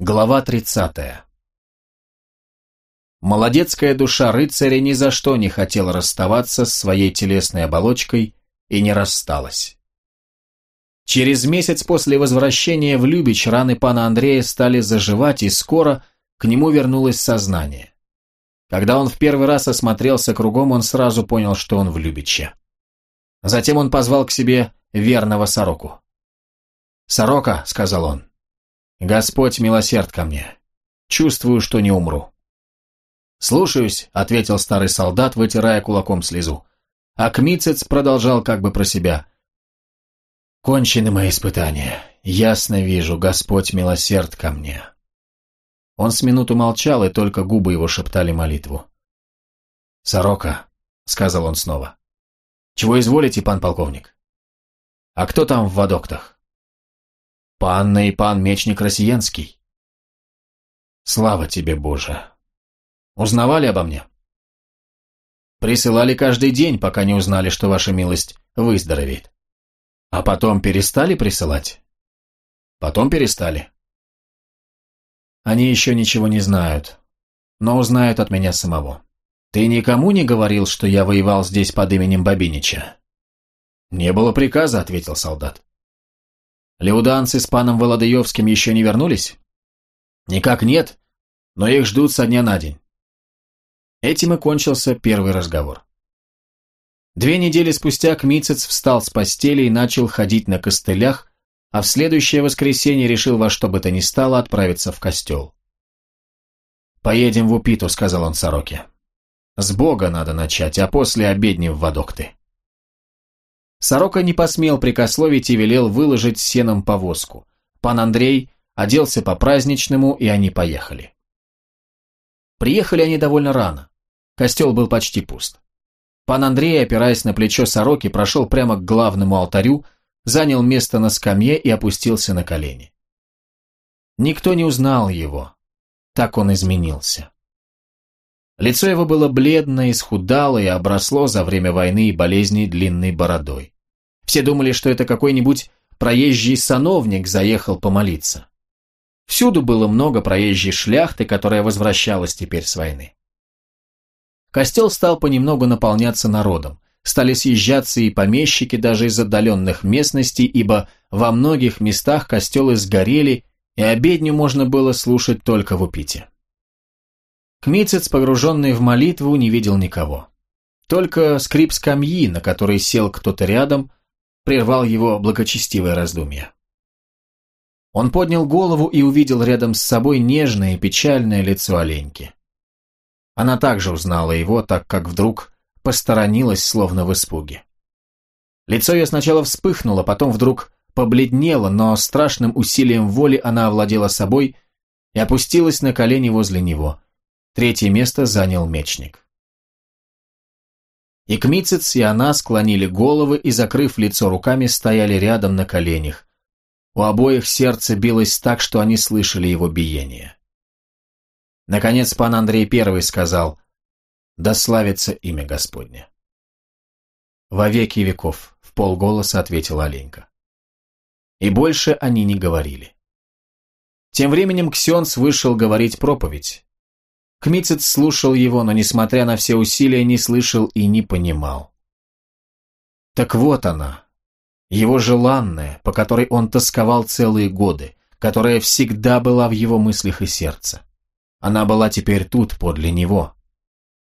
Глава 30. Молодецкая душа рыцаря ни за что не хотела расставаться с своей телесной оболочкой и не рассталась. Через месяц после возвращения в Любич раны пана Андрея стали заживать, и скоро к нему вернулось сознание. Когда он в первый раз осмотрелся кругом, он сразу понял, что он в Любиче. Затем он позвал к себе верного сороку. «Сорока», — сказал он, Господь милосерд ко мне. Чувствую, что не умру. «Слушаюсь», — ответил старый солдат, вытирая кулаком слезу. А Кмицец продолжал как бы про себя. «Кончены мои испытания. Ясно вижу, Господь милосерд ко мне». Он с минуту молчал, и только губы его шептали молитву. «Сорока», — сказал он снова. «Чего изволите, пан полковник?» «А кто там в водоктах?» Панна и пан Мечник Россиянский. Слава тебе, Боже. Узнавали обо мне? Присылали каждый день, пока не узнали, что ваша милость выздоровеет. А потом перестали присылать? Потом перестали. Они еще ничего не знают, но узнают от меня самого. Ты никому не говорил, что я воевал здесь под именем Бабинича? Не было приказа, ответил солдат. Леуданцы с паном Володаевским еще не вернулись? Никак нет, но их ждут со дня на день. Этим и кончился первый разговор. Две недели спустя Кмицец встал с постели и начал ходить на костылях, а в следующее воскресенье решил во что бы то ни стало отправиться в костел. «Поедем в Упиту», — сказал он Сороке. «С Бога надо начать, а после обедни в Водокты». Сорока не посмел прикословить и велел выложить сеном повозку. Пан Андрей оделся по-праздничному, и они поехали. Приехали они довольно рано. Костел был почти пуст. Пан Андрей, опираясь на плечо сороки, прошел прямо к главному алтарю, занял место на скамье и опустился на колени. Никто не узнал его. Так он изменился. Лицо его было бледное, исхудало и обросло за время войны и болезней длинной бородой. Все думали, что это какой-нибудь проезжий сановник заехал помолиться. Всюду было много проезжей шляхты, которая возвращалась теперь с войны. Костел стал понемногу наполняться народом. Стали съезжаться и помещики даже из отдаленных местностей, ибо во многих местах костелы сгорели, и обедню можно было слушать только в Упите. Кмицец, погруженный в молитву, не видел никого. Только скрип скамьи, на которой сел кто-то рядом, прервал его благочестивое раздумье. Он поднял голову и увидел рядом с собой нежное и печальное лицо оленьки. Она также узнала его, так как вдруг посторонилась, словно в испуге. Лицо ее сначала вспыхнуло, потом вдруг побледнело, но страшным усилием воли она овладела собой и опустилась на колени возле него – Третье место занял мечник. И Кмицец, и она склонили головы и, закрыв лицо руками, стояли рядом на коленях. У обоих сердце билось так, что они слышали его биение. Наконец пан Андрей Первый сказал «Да славится имя Господне». «Во веки веков», — в полголоса ответила Оленька. И больше они не говорили. Тем временем Ксенс вышел говорить проповедь. Кмицец слушал его, но, несмотря на все усилия, не слышал и не понимал. Так вот она, его желанная, по которой он тосковал целые годы, которая всегда была в его мыслях и сердце. Она была теперь тут, подле него.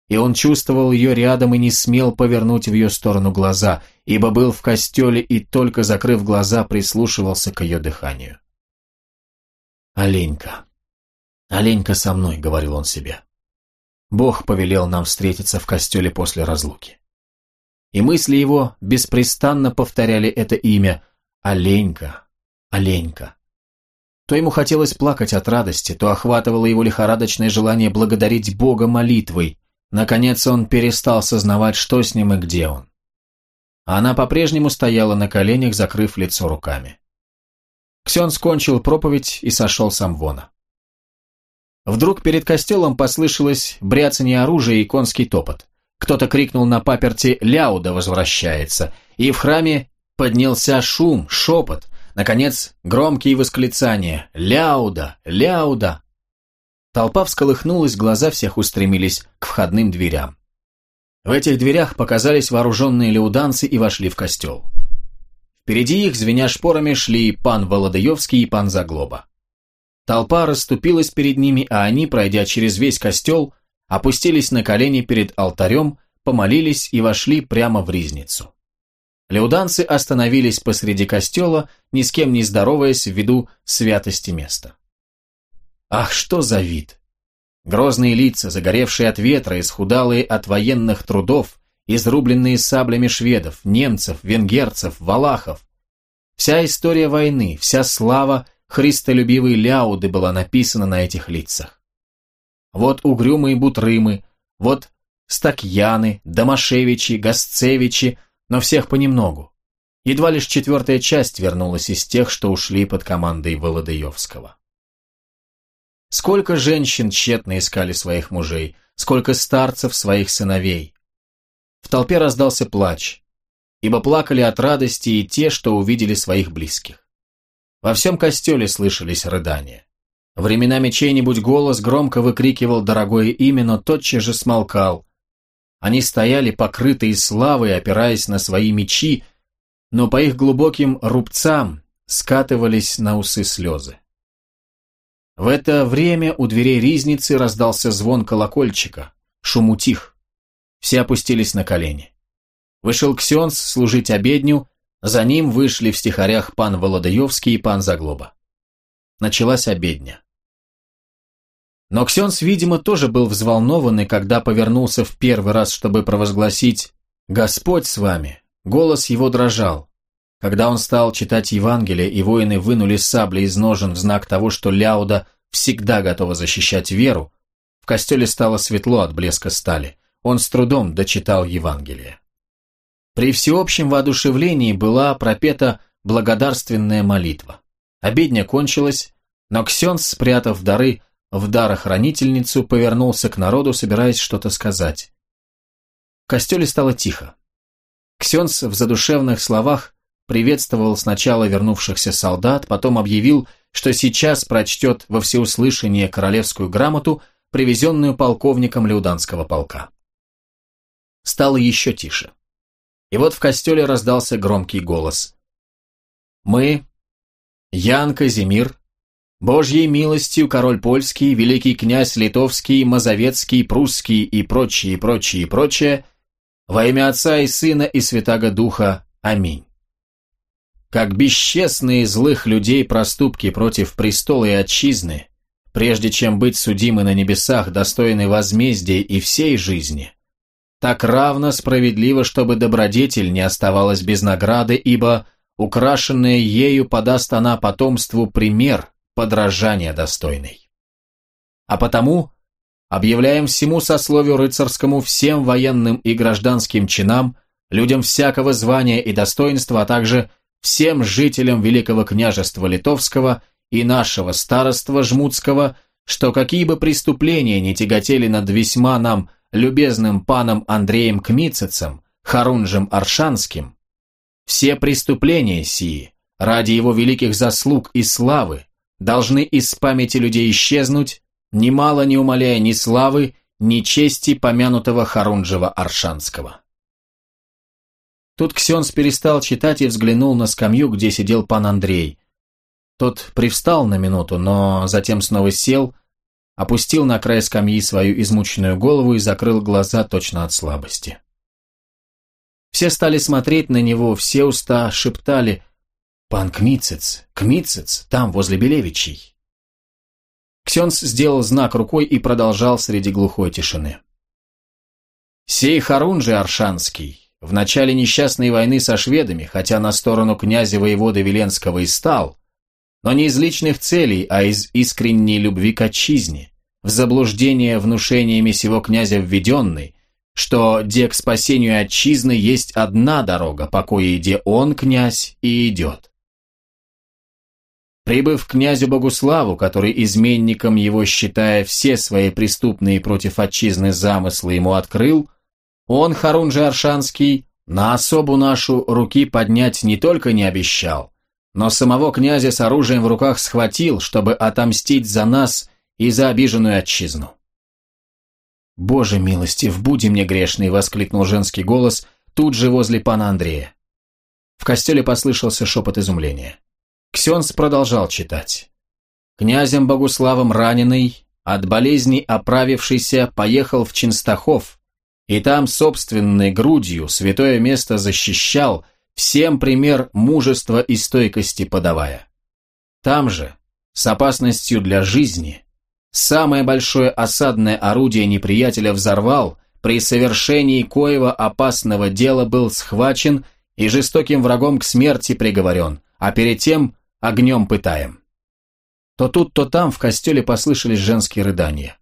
И он чувствовал ее рядом и не смел повернуть в ее сторону глаза, ибо был в костеле и, только закрыв глаза, прислушивался к ее дыханию. «Оленька, оленька со мной», — говорил он себе. Бог повелел нам встретиться в костеле после разлуки. И мысли его беспрестанно повторяли это имя «Оленька, Оленька». То ему хотелось плакать от радости, то охватывало его лихорадочное желание благодарить Бога молитвой. Наконец он перестал сознавать, что с ним и где он. А она по-прежнему стояла на коленях, закрыв лицо руками. Ксен скончил проповедь и сошел с амвона. Вдруг перед костелом послышалось бряцание оружия и конский топот. Кто-то крикнул на паперти «Ляуда возвращается!» и в храме поднялся шум, шепот. Наконец, громкие восклицания «Ляуда! Ляуда!» Толпа всколыхнулась, глаза всех устремились к входным дверям. В этих дверях показались вооруженные леуданцы и вошли в костел. Впереди их, звеня шпорами, шли пан Володаевский и пан Заглоба. Толпа расступилась перед ними, а они, пройдя через весь костел, опустились на колени перед алтарем, помолились и вошли прямо в ризницу. Леуданцы остановились посреди костела, ни с кем не здороваясь ввиду святости места. Ах, что за вид! Грозные лица, загоревшие от ветра, исхудалые от военных трудов, изрубленные саблями шведов, немцев, венгерцев, валахов. Вся история войны, вся слава христолюбивой ляуды была написана на этих лицах. Вот угрюмые бутрымы, вот стакьяны, домашевичи, гасцевичи, но всех понемногу. Едва лишь четвертая часть вернулась из тех, что ушли под командой Володаевского. Сколько женщин тщетно искали своих мужей, сколько старцев своих сыновей. В толпе раздался плач, ибо плакали от радости и те, что увидели своих близких. Во всем костеле слышались рыдания. Временами чей-нибудь голос громко выкрикивал дорогое имя, но тотчас же смолкал. Они стояли, покрытые славой, опираясь на свои мечи, но по их глубоким рубцам скатывались на усы слезы. В это время у дверей ризницы раздался звон колокольчика, шум утих. Все опустились на колени. Вышел Ксенс служить обедню, за ним вышли в стихарях пан Володаевский и пан Заглоба. Началась обедня. Но Ксенс, видимо, тоже был взволнован, и когда повернулся в первый раз, чтобы провозгласить «Господь с вами», голос его дрожал. Когда он стал читать Евангелие, и воины вынули сабли из ножен в знак того, что Ляуда всегда готова защищать веру, в костеле стало светло от блеска стали. Он с трудом дочитал Евангелие. При всеобщем воодушевлении была пропета благодарственная молитва. Обедня кончилась, но Ксенс, спрятав дары в дарохранительницу, повернулся к народу, собираясь что-то сказать. В костеле стало тихо. Ксенс в задушевных словах приветствовал сначала вернувшихся солдат, потом объявил, что сейчас прочтет во всеуслышание королевскую грамоту, привезенную полковником Леуданского полка. Стало еще тише. И вот в костеле раздался громкий голос. «Мы, Ян Казимир, Божьей милостью король польский, великий князь литовский, мазовецкий, прусский и прочее, прочее, прочее, во имя Отца и Сына и Святаго Духа. Аминь. Как бесчестные злых людей проступки против престола и отчизны, прежде чем быть судимы на небесах, достойны возмездия и всей жизни, так равно справедливо, чтобы добродетель не оставалась без награды, ибо украшенная ею подаст она потомству пример подражания достойный. А потому объявляем всему сословию рыцарскому, всем военным и гражданским чинам, людям всякого звания и достоинства, а также всем жителям Великого княжества Литовского и нашего староства Жмутского, что какие бы преступления не тяготели над весьма нам любезным паном Андреем Кмицецем, Харунжем Аршанским, все преступления сии, ради его великих заслуг и славы, должны из памяти людей исчезнуть, немало не умаляя ни славы, ни чести помянутого Харунжева Аршанского. Тут Ксенс перестал читать и взглянул на скамью, где сидел пан Андрей. Тот привстал на минуту, но затем снова сел, опустил на край скамьи свою измученную голову и закрыл глаза точно от слабости. Все стали смотреть на него, все уста шептали «Пан Кмицец, Кмицец, там, возле Белевичей». Ксенс сделал знак рукой и продолжал среди глухой тишины. «Сей Харунжи Аршанский, в начале несчастной войны со шведами, хотя на сторону князя воевода Веленского и стал, но не из личных целей, а из искренней любви к отчизне, в заблуждение внушениями сего князя введенный, что де к спасению отчизны есть одна дорога, по коей где он, князь, и идет. Прибыв к князю Богуславу, который изменником его, считая все свои преступные против отчизны замыслы, ему открыл, он, Харун Аршанский, на особу нашу руки поднять не только не обещал, но самого князя с оружием в руках схватил, чтобы отомстить за нас и за обиженную отчизну. «Боже милостив, буди мне грешный!» — воскликнул женский голос тут же возле пана Андрея. В костеле послышался шепот изумления. Ксенс продолжал читать. Князем Богуславом раненый, от болезней оправившийся, поехал в Чинстахов, и там собственной грудью святое место защищал, всем пример мужества и стойкости подавая. Там же, с опасностью для жизни, самое большое осадное орудие неприятеля взорвал, при совершении коего опасного дела был схвачен и жестоким врагом к смерти приговорен, а перед тем огнем пытаем. То тут, то там в костеле послышались женские рыдания.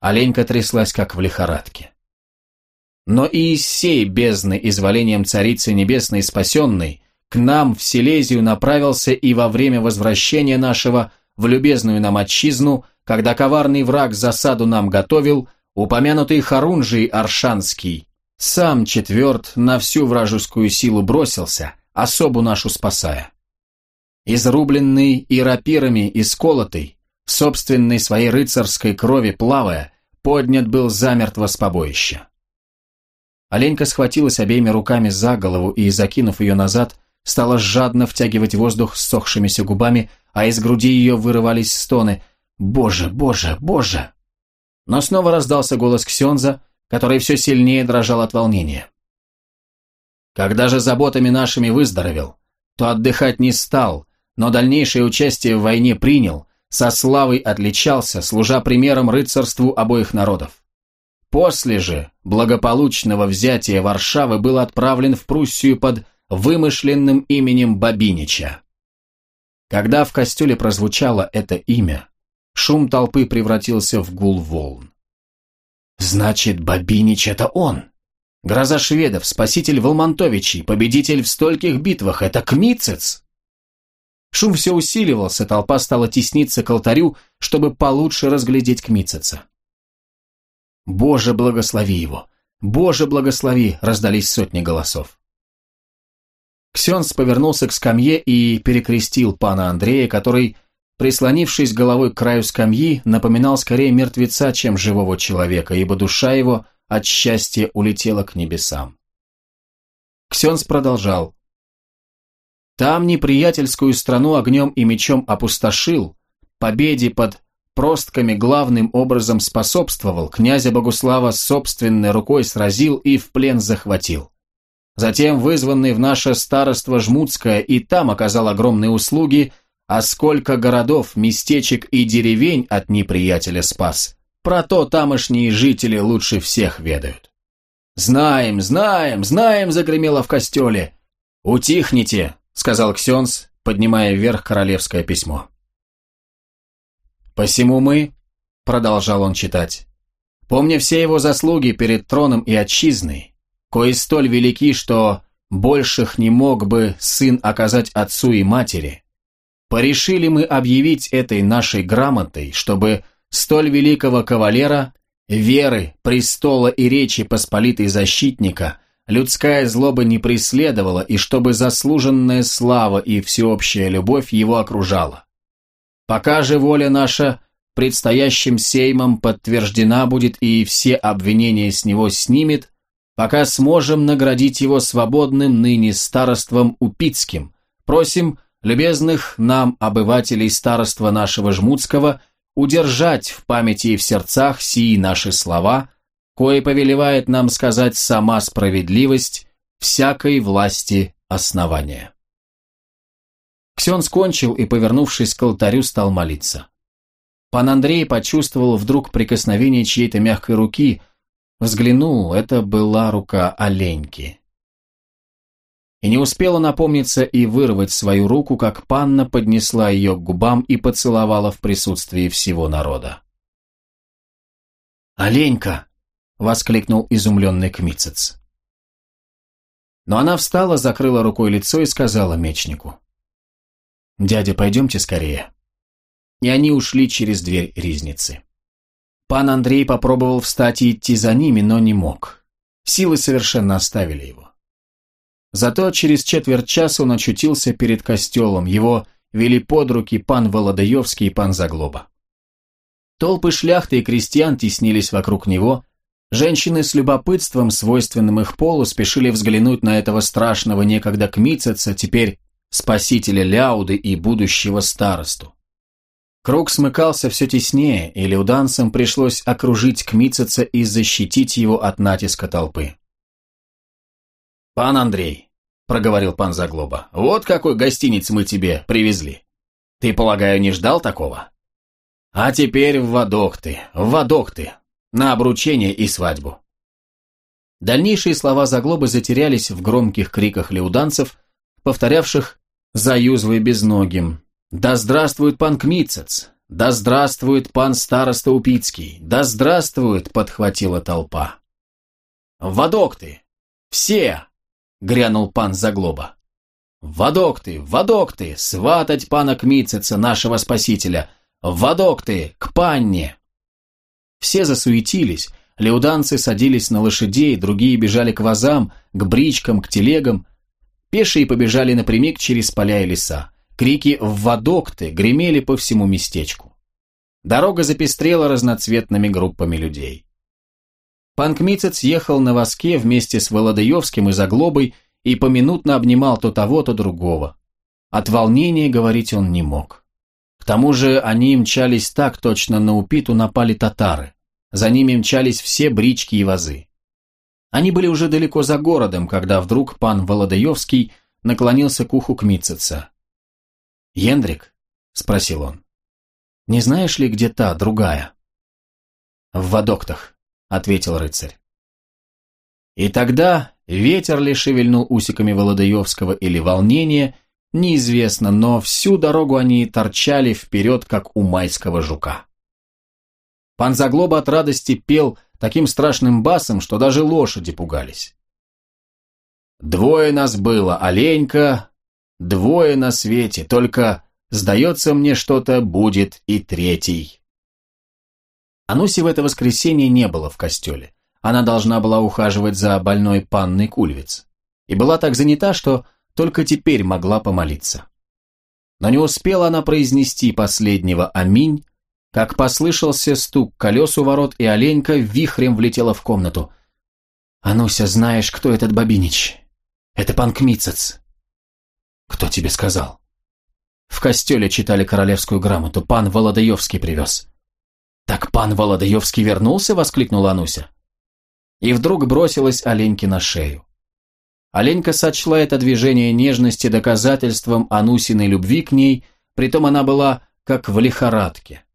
Оленька тряслась, как в лихорадке. Но и из сей бездны изволением Царицы Небесной Спасенной к нам в Силезию направился и во время возвращения нашего в любезную нам отчизну, когда коварный враг засаду нам готовил, упомянутый Харунжий Аршанский, сам четверт на всю вражескую силу бросился, особу нашу спасая. Изрубленный и рапирами исколотый, собственной своей рыцарской крови плавая, поднят был замертво с побоища. Оленька схватилась обеими руками за голову и, закинув ее назад, стала жадно втягивать воздух с сохшимися губами, а из груди ее вырывались стоны «Боже, Боже, Боже!». Но снова раздался голос Ксенза, который все сильнее дрожал от волнения. Когда же заботами нашими выздоровел, то отдыхать не стал, но дальнейшее участие в войне принял, со славой отличался, служа примером рыцарству обоих народов. После же благополучного взятия Варшавы был отправлен в Пруссию под вымышленным именем Бабинича. Когда в костеле прозвучало это имя, шум толпы превратился в гул волн. «Значит, Бабинич — это он!» Гроза шведов, спаситель Волмонтовичей, победитель в стольких битвах — это Кмицец! Шум все усиливался, толпа стала тесниться к алтарю, чтобы получше разглядеть Кмицеца. «Боже, благослови его! Боже, благослови!» – раздались сотни голосов. Ксенс повернулся к скамье и перекрестил пана Андрея, который, прислонившись головой к краю скамьи, напоминал скорее мертвеца, чем живого человека, ибо душа его от счастья улетела к небесам. Ксенс продолжал. Там неприятельскую страну огнем и мечом опустошил, победе под простками главным образом способствовал, князя Богуслава собственной рукой сразил и в плен захватил. Затем, вызванный в наше староство Жмутское, и там оказал огромные услуги, а сколько городов, местечек и деревень от неприятеля спас. Про то тамошние жители лучше всех ведают. «Знаем, знаем, знаем!» – загремело в костеле. «Утихните!» сказал Ксенс, поднимая вверх королевское письмо. «Посему мы», — продолжал он читать, «помня все его заслуги перед троном и отчизной, кои столь велики, что больших не мог бы сын оказать отцу и матери, порешили мы объявить этой нашей грамотой, чтобы столь великого кавалера, веры, престола и речи посполитой защитника — людская злоба не преследовала, и чтобы заслуженная слава и всеобщая любовь его окружала. Пока же воля наша предстоящим сеймом подтверждена будет и все обвинения с него снимет, пока сможем наградить его свободным ныне староством Упицким, просим любезных нам обывателей староства нашего Жмутского удержать в памяти и в сердцах сии наши слова – кое повелевает нам сказать сама справедливость всякой власти основания. Ксен скончил и, повернувшись к алтарю, стал молиться. Пан Андрей почувствовал вдруг прикосновение чьей-то мягкой руки, взглянул, это была рука оленьки. И не успела напомниться и вырвать свою руку, как панна поднесла ее к губам и поцеловала в присутствии всего народа. «Оленька!» — воскликнул изумленный Кмицец. Но она встала, закрыла рукой лицо и сказала мечнику. «Дядя, пойдемте скорее». И они ушли через дверь ризницы. Пан Андрей попробовал встать и идти за ними, но не мог. Силы совершенно оставили его. Зато через четверть часа он очутился перед костелом, его вели под руки пан Володаевский и пан Заглоба. Толпы шляхты и крестьян теснились вокруг него, женщины с любопытством, свойственным их полу, спешили взглянуть на этого страшного некогда кмицеца, теперь спасителя Ляуды и будущего старосту. Круг смыкался все теснее, и леуданцам пришлось окружить Кмицеца и защитить его от натиска толпы. «Пан Андрей», — проговорил пан Заглоба, — «вот какой гостиниц мы тебе привезли. Ты, полагаю, не ждал такого? А теперь в Вадок ты, в Вадок ты, на обручение и свадьбу». Дальнейшие слова Заглобы затерялись в громких криках леуданцев, повторявших «Заюзвай безногим», «Да здравствует пан Кмицец! Да здравствует пан староста Упицкий! Да здравствует!» — подхватила толпа. «Водок ты! Все!» — грянул пан Заглоба. «Водок ты! Водок ты! Сватать пана Кмицеца, нашего спасителя! Водок ты! К панне!» Все засуетились, леуданцы садились на лошадей, другие бежали к вазам, к бричкам, к телегам. Пешие побежали напрямик через поля и леса. Крики в «Вадокты» гремели по всему местечку. Дорога запестрела разноцветными группами людей. Панкмицец ехал на воске вместе с Володаевским и Заглобой и поминутно обнимал то того, то другого. От волнения говорить он не мог. К тому же они мчались так точно на Упиту напали татары. За ними мчались все брички и вазы. Они были уже далеко за городом, когда вдруг пан Володаевский наклонился к уху Кмитцеца. «Ендрик?» – спросил он. «Не знаешь ли, где та, другая?» «В Вадоктах», – ответил рыцарь. И тогда ветер ли шевельнул усиками Володаевского или волнение, неизвестно, но всю дорогу они торчали вперед, как у майского жука. Пан Заглоба от радости пел таким страшным басом, что даже лошади пугались. «Двое нас было, оленька, Двое на свете, только, сдается мне, что-то будет и третий. Ануси в это воскресенье не было в костеле. Она должна была ухаживать за больной панной Кульвиц. И была так занята, что только теперь могла помолиться. Но не успела она произнести последнего «Аминь», как послышался стук колес у ворот, и оленька вихрем влетела в комнату. «Ануся, знаешь, кто этот Бабинич? Это пан Кмицец. «Кто тебе сказал?» «В костеле читали королевскую грамоту, пан Володаевский привез». «Так пан Володаевский вернулся?» — воскликнула Ануся. И вдруг бросилась Оленьке на шею. Оленька сочла это движение нежности доказательством Анусиной любви к ней, притом она была как в лихорадке.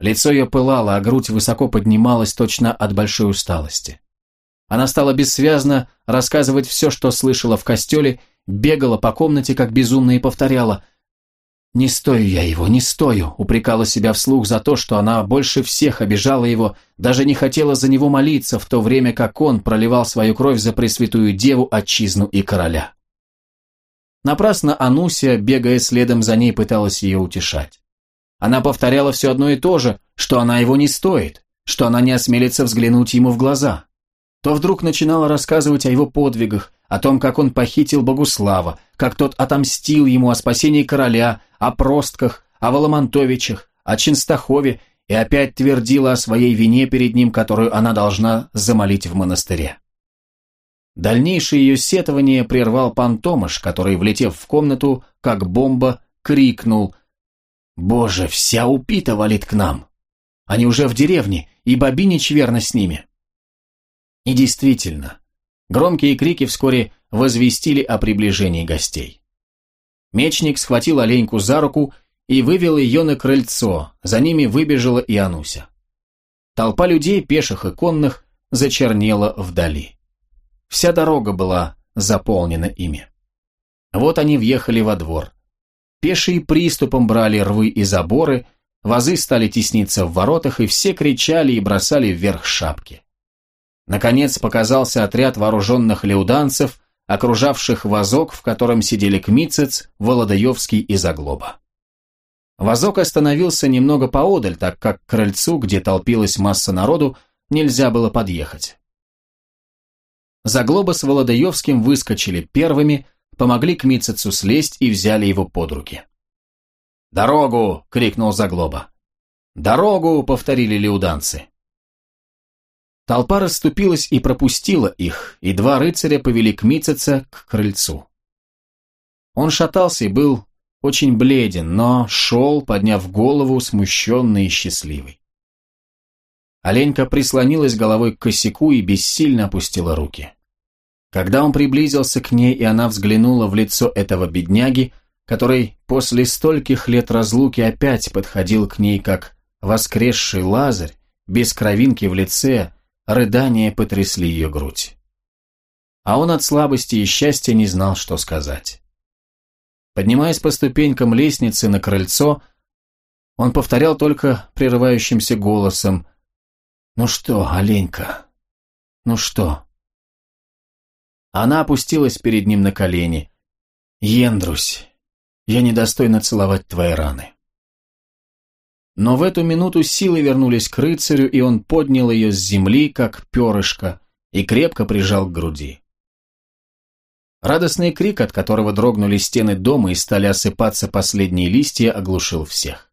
Лицо ее пылало, а грудь высоко поднималась точно от большой усталости. Она стала бессвязно рассказывать все, что слышала в костеле, бегала по комнате как безумная и повторяла «Не стою я его, не стою», упрекала себя вслух за то, что она больше всех обижала его, даже не хотела за него молиться, в то время как он проливал свою кровь за Пресвятую Деву, Отчизну и Короля. Напрасно Анусия, бегая следом за ней, пыталась ее утешать. Она повторяла все одно и то же, что она его не стоит, что она не осмелится взглянуть ему в глаза. То вдруг начинала рассказывать о его подвигах, о том, как он похитил Богуслава, как тот отомстил ему о спасении короля, о простках, о Воломонтовичах, о Чинстахове и опять твердила о своей вине перед ним, которую она должна замолить в монастыре. Дальнейшее ее сетование прервал пан Томаш, который, влетев в комнату, как бомба, крикнул «Боже, вся упита валит к нам! Они уже в деревне, и Бабинич верно с ними!» И действительно, Громкие крики вскоре возвестили о приближении гостей. Мечник схватил оленьку за руку и вывел ее на крыльцо, за ними выбежала и Ануся. Толпа людей, пеших и конных, зачернела вдали. Вся дорога была заполнена ими. Вот они въехали во двор. Пешие приступом брали рвы и заборы, вазы стали тесниться в воротах, и все кричали и бросали вверх шапки. Наконец показался отряд вооруженных леуданцев, окружавших вазок, в котором сидели Кмицец, Володаевский и Заглоба. Вазок остановился немного поодаль, так как к крыльцу, где толпилась масса народу, нельзя было подъехать. Заглоба с Володаевским выскочили первыми, помогли к Мицецу слезть и взяли его под руки. «Дорогу!» — крикнул Заглоба. «Дорогу!» — повторили леуданцы. Толпа расступилась и пропустила их, и два рыцаря повели к Мицеца к крыльцу. Он шатался и был очень бледен, но шел, подняв голову, смущенный и счастливый. Оленька прислонилась головой к косяку и бессильно опустила руки. Когда он приблизился к ней, и она взглянула в лицо этого бедняги, который после стольких лет разлуки опять подходил к ней как воскресший лазарь, без кровинки в лице, рыдания потрясли ее грудь. А он от слабости и счастья не знал, что сказать. Поднимаясь по ступенькам лестницы на крыльцо, он повторял только прерывающимся голосом «Ну что, Оленька? Ну что?» Она опустилась перед ним на колени. «Ендрусь, я недостойна целовать твои раны». Но в эту минуту силы вернулись к рыцарю, и он поднял ее с земли, как перышко, и крепко прижал к груди. Радостный крик, от которого дрогнули стены дома и стали осыпаться последние листья, оглушил всех.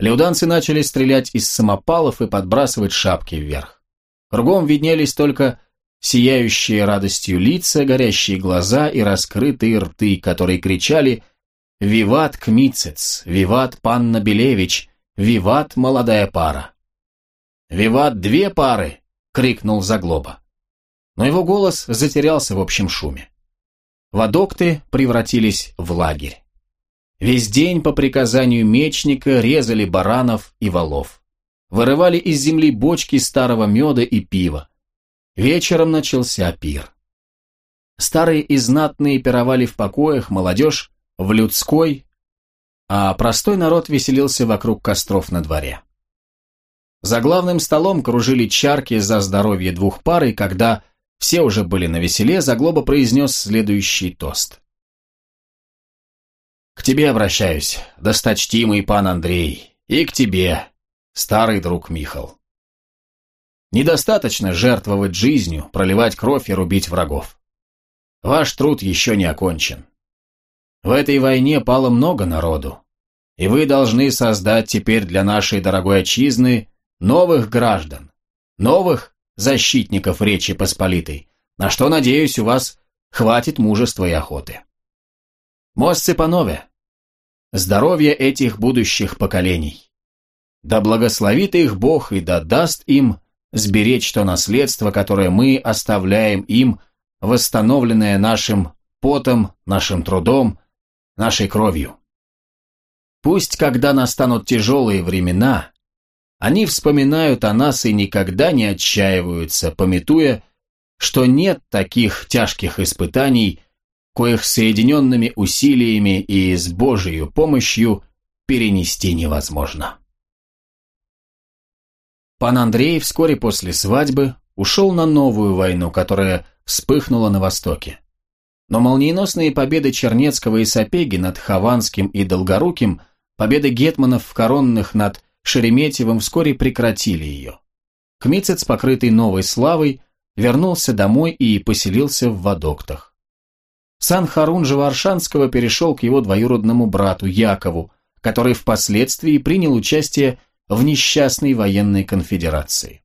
Леуданцы начали стрелять из самопалов и подбрасывать шапки вверх. Кругом виднелись только сияющие радостью лица, горящие глаза и раскрытые рты, которые кричали «Виват Кмицец! Виват Панна Белевич! Виват молодая пара!» «Виват две пары!» — крикнул Заглоба. Но его голос затерялся в общем шуме. Водокты превратились в лагерь. Весь день по приказанию мечника резали баранов и валов. Вырывали из земли бочки старого меда и пива. Вечером начался пир. Старые и знатные пировали в покоях, молодежь в людской, а простой народ веселился вокруг костров на дворе. За главным столом кружили чарки за здоровье двух пар, и когда все уже были на веселе, Заглоба произнес следующий тост. К тебе обращаюсь, досточтимый пан Андрей, и к тебе, старый друг Михал. Недостаточно жертвовать жизнью, проливать кровь и рубить врагов. Ваш труд еще не окончен. В этой войне пало много народу, и вы должны создать теперь для нашей дорогой отчизны новых граждан, новых защитников Речи Посполитой, на что, надеюсь, у вас хватит мужества и охоты. Мосцы панове, здоровье этих будущих поколений. Да благословит их Бог и да даст им сберечь то наследство, которое мы оставляем им, восстановленное нашим потом, нашим трудом, нашей кровью. Пусть, когда настанут тяжелые времена, они вспоминают о нас и никогда не отчаиваются, пометуя, что нет таких тяжких испытаний, коих соединенными усилиями и с Божией помощью перенести невозможно. Пан Андрей вскоре после свадьбы ушел на новую войну, которая вспыхнула на Востоке. Но молниеносные победы Чернецкого и Сапеги над Хованским и Долгоруким, победы гетманов в коронных над Шереметьевым вскоре прекратили ее. Кмицец, покрытый новой славой, вернулся домой и поселился в Водоктах. Сан Харун же Варшанского перешел к его двоюродному брату Якову, который впоследствии принял участие в несчастной военной конфедерации.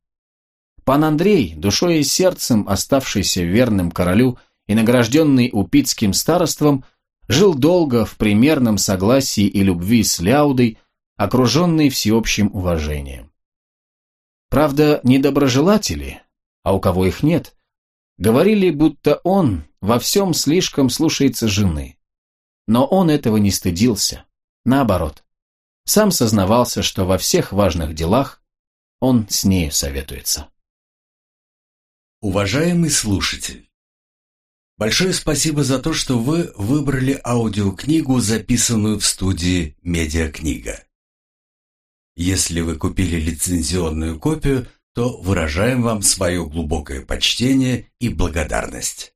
Пан Андрей, душой и сердцем оставшийся верным королю и награжденный Упицким староством, жил долго в примерном согласии и любви с Ляудой, окруженный всеобщим уважением. Правда, недоброжелатели, а у кого их нет, говорили, будто он во всем слишком слушается жены. Но он этого не стыдился. Наоборот. Сам сознавался, что во всех важных делах он с нею советуется. Уважаемый слушатель, большое спасибо за то, что вы выбрали аудиокнигу, записанную в студии «Медиакнига». Если вы купили лицензионную копию, то выражаем вам свое глубокое почтение и благодарность.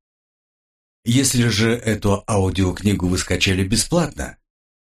Если же эту аудиокнигу вы скачали бесплатно,